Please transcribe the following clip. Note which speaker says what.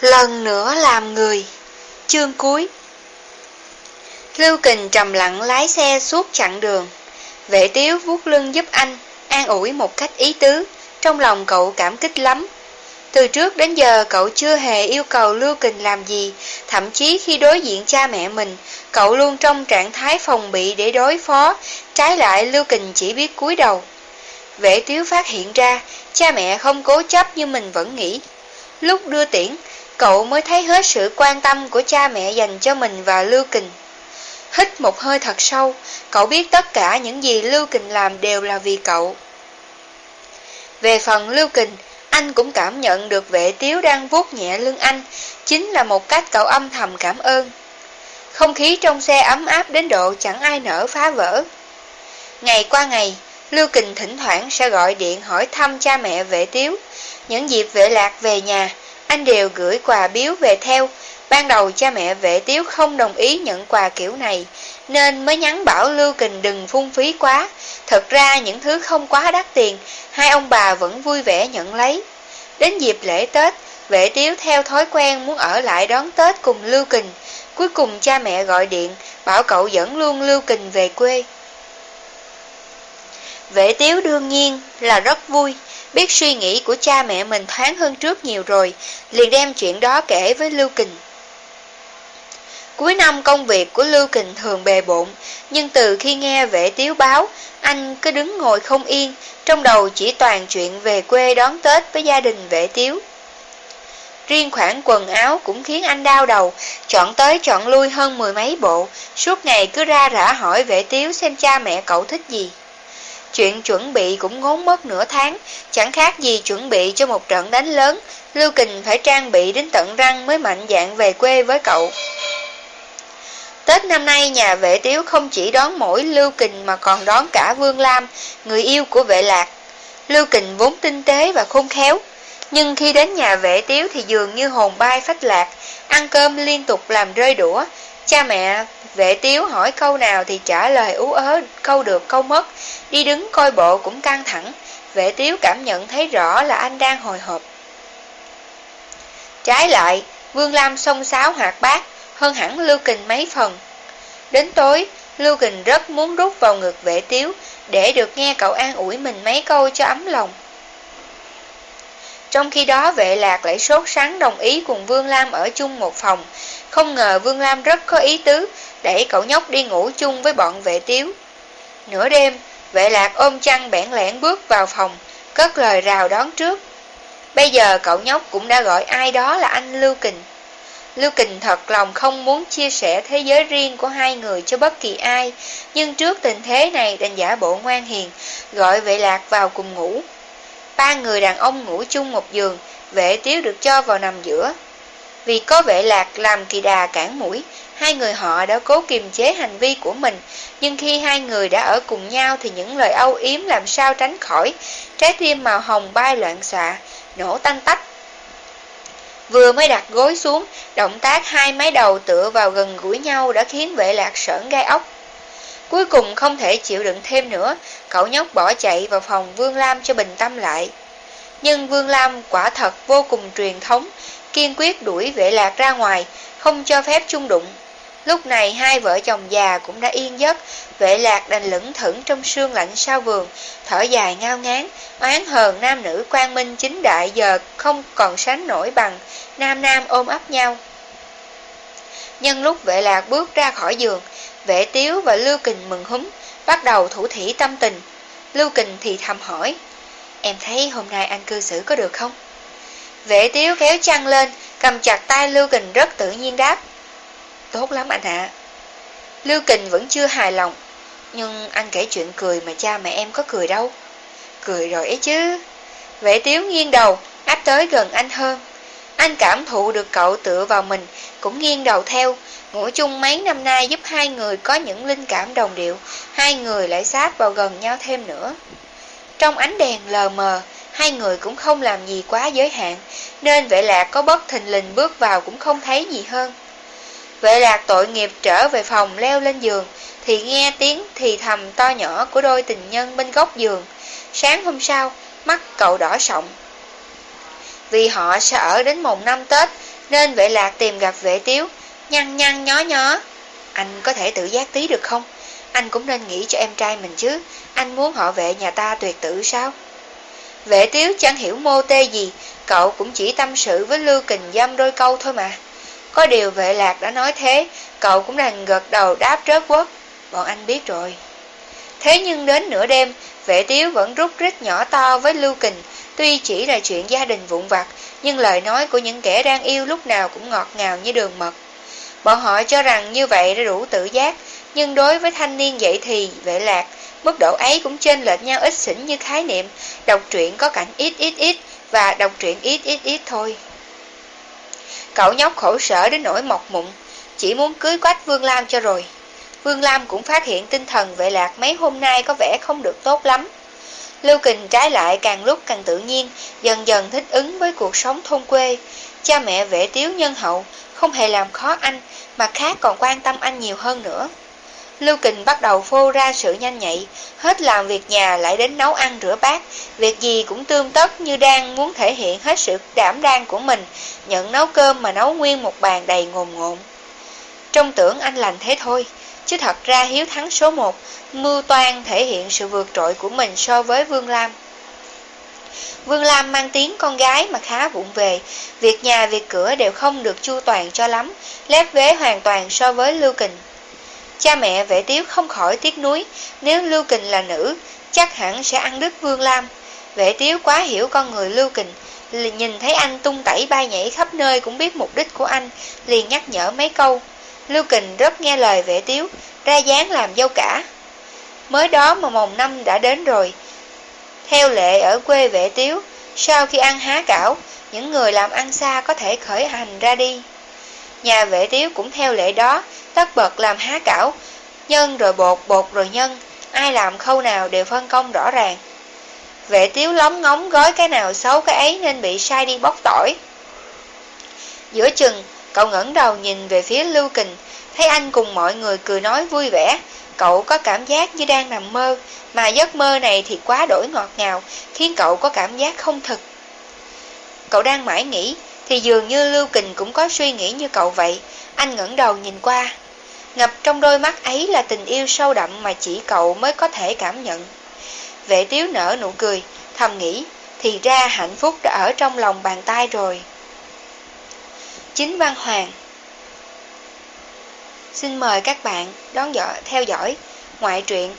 Speaker 1: Lần nữa làm người. Chương cuối. Lưu Kình trầm lặng lái xe suốt chặng đường. Vệ tiếu vuốt lưng giúp anh, An ủi một cách ý tứ, Trong lòng cậu cảm kích lắm. Từ trước đến giờ, cậu chưa hề yêu cầu Lưu Kình làm gì. Thậm chí khi đối diện cha mẹ mình, Cậu luôn trong trạng thái phòng bị để đối phó. Trái lại, Lưu Kình chỉ biết cúi đầu. Vệ tiếu phát hiện ra, Cha mẹ không cố chấp như mình vẫn nghĩ. Lúc đưa tiễn Cậu mới thấy hết sự quan tâm của cha mẹ dành cho mình và Lưu Kình. Hít một hơi thật sâu, cậu biết tất cả những gì Lưu Kình làm đều là vì cậu. Về phần Lưu Kình, anh cũng cảm nhận được vệ tiếu đang vuốt nhẹ lưng anh, chính là một cách cậu âm thầm cảm ơn. Không khí trong xe ấm áp đến độ chẳng ai nở phá vỡ. Ngày qua ngày, Lưu Kình thỉnh thoảng sẽ gọi điện hỏi thăm cha mẹ vệ tiếu. Những dịp vệ lạc về nhà, anh đều gửi quà biếu về theo. Ban đầu cha mẹ vệ tiếu không đồng ý nhận quà kiểu này, nên mới nhắn bảo Lưu Kình đừng phung phí quá. Thật ra những thứ không quá đắt tiền, hai ông bà vẫn vui vẻ nhận lấy. Đến dịp lễ Tết, vệ tiếu theo thói quen muốn ở lại đón Tết cùng Lưu Kình. Cuối cùng cha mẹ gọi điện, bảo cậu dẫn luôn Lưu Kình về quê. Vệ tiếu đương nhiên là rất vui, biết suy nghĩ của cha mẹ mình thoáng hơn trước nhiều rồi, liền đem chuyện đó kể với Lưu Kình. Cuối năm công việc của Lưu Kình thường bề bộn, nhưng từ khi nghe vệ tiếu báo, anh cứ đứng ngồi không yên, trong đầu chỉ toàn chuyện về quê đón Tết với gia đình vệ tiếu. Riêng khoản quần áo cũng khiến anh đau đầu, chọn tới chọn lui hơn mười mấy bộ, suốt ngày cứ ra rã hỏi vệ tiếu xem cha mẹ cậu thích gì. Chuyện chuẩn bị cũng ngốn mất nửa tháng, chẳng khác gì chuẩn bị cho một trận đánh lớn, Lưu Kình phải trang bị đến tận răng mới mạnh dạng về quê với cậu. Tết năm nay nhà vệ tiếu không chỉ đón mỗi Lưu Kình mà còn đón cả Vương Lam, người yêu của vệ lạc. Lưu Kình vốn tinh tế và khôn khéo, nhưng khi đến nhà vệ tiếu thì dường như hồn bay phách lạc, ăn cơm liên tục làm rơi đũa. Cha mẹ vệ tiếu hỏi câu nào thì trả lời ú ớ, câu được câu mất, đi đứng coi bộ cũng căng thẳng. Vệ tiếu cảm nhận thấy rõ là anh đang hồi hộp. Trái lại, Vương Lam sông xáo hoạt bát, hơn hẳn Lưu Kình mấy phần. Đến tối, Lưu Kình rất muốn rút vào ngực vệ tiếu, để được nghe cậu an ủi mình mấy câu cho ấm lòng. Trong khi đó vệ lạc lại sốt sắng đồng ý cùng Vương Lam ở chung một phòng. Không ngờ Vương Lam rất có ý tứ, để cậu nhóc đi ngủ chung với bọn vệ tiếu. Nửa đêm, vệ lạc ôm chăn bẽn lẽn bước vào phòng, cất lời rào đón trước. Bây giờ cậu nhóc cũng đã gọi ai đó là anh Lưu Kình. Lưu Kình thật lòng không muốn chia sẻ thế giới riêng của hai người cho bất kỳ ai, nhưng trước tình thế này đành giả bộ ngoan hiền, gọi vệ lạc vào cùng ngủ. Ba người đàn ông ngủ chung một giường, vệ tiếu được cho vào nằm giữa. Vì có vệ lạc làm kỳ đà cản mũi, hai người họ đã cố kiềm chế hành vi của mình, nhưng khi hai người đã ở cùng nhau thì những lời âu yếm làm sao tránh khỏi, trái tim màu hồng bay loạn xạ, nổ tanh tách. Vừa mới đặt gối xuống, động tác hai mái đầu tựa vào gần gũi nhau đã khiến vệ lạc sởn gai ốc. Cuối cùng không thể chịu đựng thêm nữa, cậu nhóc bỏ chạy vào phòng Vương Lam cho bình tâm lại. Nhưng Vương Lam quả thật vô cùng truyền thống, kiên quyết đuổi vệ lạc ra ngoài, không cho phép chung đụng. Lúc này hai vợ chồng già cũng đã yên giấc, vệ lạc đành lững thững trong sương lạnh sau vườn, thở dài ngao ngán, oán hờn nam nữ quan minh chính đại giờ không còn sánh nổi bằng, nam nam ôm ấp nhau. Nhân lúc vệ lạc bước ra khỏi giường, vệ tiếu và Lưu Kình mừng húm, bắt đầu thủ thỉ tâm tình. Lưu Kình thì thầm hỏi, em thấy hôm nay anh cư xử có được không? Vệ tiếu kéo chăn lên, cầm chặt tay Lưu Kình rất tự nhiên đáp. Tốt lắm anh ạ. Lưu Kình vẫn chưa hài lòng, nhưng anh kể chuyện cười mà cha mẹ em có cười đâu. Cười rồi ấy chứ. Vệ tiếu nghiêng đầu, áp tới gần anh hơn. Anh cảm thụ được cậu tựa vào mình, cũng nghiêng đầu theo. Ngủ chung mấy năm nay giúp hai người có những linh cảm đồng điệu, hai người lại sát vào gần nhau thêm nữa. Trong ánh đèn lờ mờ, hai người cũng không làm gì quá giới hạn, nên vệ lạc có bất thình lình bước vào cũng không thấy gì hơn. Vệ lạc tội nghiệp trở về phòng leo lên giường, thì nghe tiếng thì thầm to nhỏ của đôi tình nhân bên góc giường. Sáng hôm sau, mắt cậu đỏ sọng. Vì họ sẽ ở đến mùng năm Tết, nên vệ lạc tìm gặp vệ tiếu, nhăn nhăn nhó nhó. Anh có thể tự giác tí được không? Anh cũng nên nghĩ cho em trai mình chứ, anh muốn họ vệ nhà ta tuyệt tử sao? Vệ tiếu chẳng hiểu mô tê gì, cậu cũng chỉ tâm sự với Lưu Kình Dâm đôi câu thôi mà. Có điều vệ lạc đã nói thế, cậu cũng đành gật đầu đáp trớt quất. Bọn anh biết rồi. Thế nhưng đến nửa đêm, vệ tiếu vẫn rút rít nhỏ to với Lưu Kình, tuy chỉ là chuyện gia đình vụn vặt, nhưng lời nói của những kẻ đang yêu lúc nào cũng ngọt ngào như đường mật. Bọn họ cho rằng như vậy đã đủ tự giác, nhưng đối với thanh niên dậy thì, vệ lạc, mức độ ấy cũng trên lệch nhau ít xỉn như khái niệm, đọc truyện có cảnh ít ít ít và đọc truyện ít ít ít thôi. Cậu nhóc khổ sở đến nỗi mọc mụn, chỉ muốn cưới quách Vương Lam cho rồi. Vương Lam cũng phát hiện tinh thần vệ lạc mấy hôm nay có vẻ không được tốt lắm. Lưu Kình trái lại càng lúc càng tự nhiên, dần dần thích ứng với cuộc sống thôn quê. Cha mẹ vệ tiếu nhân hậu, không hề làm khó anh, mà khác còn quan tâm anh nhiều hơn nữa. Lưu Kình bắt đầu phô ra sự nhanh nhạy, hết làm việc nhà lại đến nấu ăn rửa bát, việc gì cũng tươm tất như đang muốn thể hiện hết sự đảm đang của mình, nhận nấu cơm mà nấu nguyên một bàn đầy ngồn ngộn. Trong tưởng anh lành thế thôi, chứ thật ra hiếu thắng số một, mưu toan thể hiện sự vượt trội của mình so với Vương Lam. Vương Lam mang tiếng con gái mà khá vụng về, việc nhà việc cửa đều không được chu toàn cho lắm, lép vế hoàn toàn so với Lưu Kình. Cha mẹ vệ tiếu không khỏi tiếc nuối, nếu Lưu Kình là nữ, chắc hẳn sẽ ăn đứt Vương Lam. Vệ tiếu quá hiểu con người Lưu Kình, nhìn thấy anh tung tẩy bay nhảy khắp nơi cũng biết mục đích của anh, liền nhắc nhở mấy câu. Lưu Kình rất nghe lời vệ tiếu, ra dáng làm dâu cả. Mới đó mà mồng năm đã đến rồi. Theo lệ ở quê vệ tiếu, sau khi ăn há cảo, những người làm ăn xa có thể khởi hành ra đi. Nhà vệ tiếu cũng theo lệ đó, tất bật làm há cảo, nhân rồi bột, bột rồi nhân, ai làm khâu nào đều phân công rõ ràng. Vệ tiếu lóng ngóng gói cái nào xấu cái ấy nên bị sai đi bóc tỏi. Giữa chừng, cậu ngẩng đầu nhìn về phía Lưu Kình, thấy anh cùng mọi người cười nói vui vẻ, cậu có cảm giác như đang nằm mơ, mà giấc mơ này thì quá đổi ngọt ngào, khiến cậu có cảm giác không thực. Cậu đang mãi nghĩ, thì dường như Lưu Kình cũng có suy nghĩ như cậu vậy, anh ngẩng đầu nhìn qua. Ngập trong đôi mắt ấy là tình yêu sâu đậm mà chỉ cậu mới có thể cảm nhận. Vệ tiếu nở nụ cười, thầm nghĩ, thì ra hạnh phúc đã ở trong lòng bàn tay rồi. Chính Văn Hoàng. Xin mời các bạn đón dõi, theo dõi ngoại truyện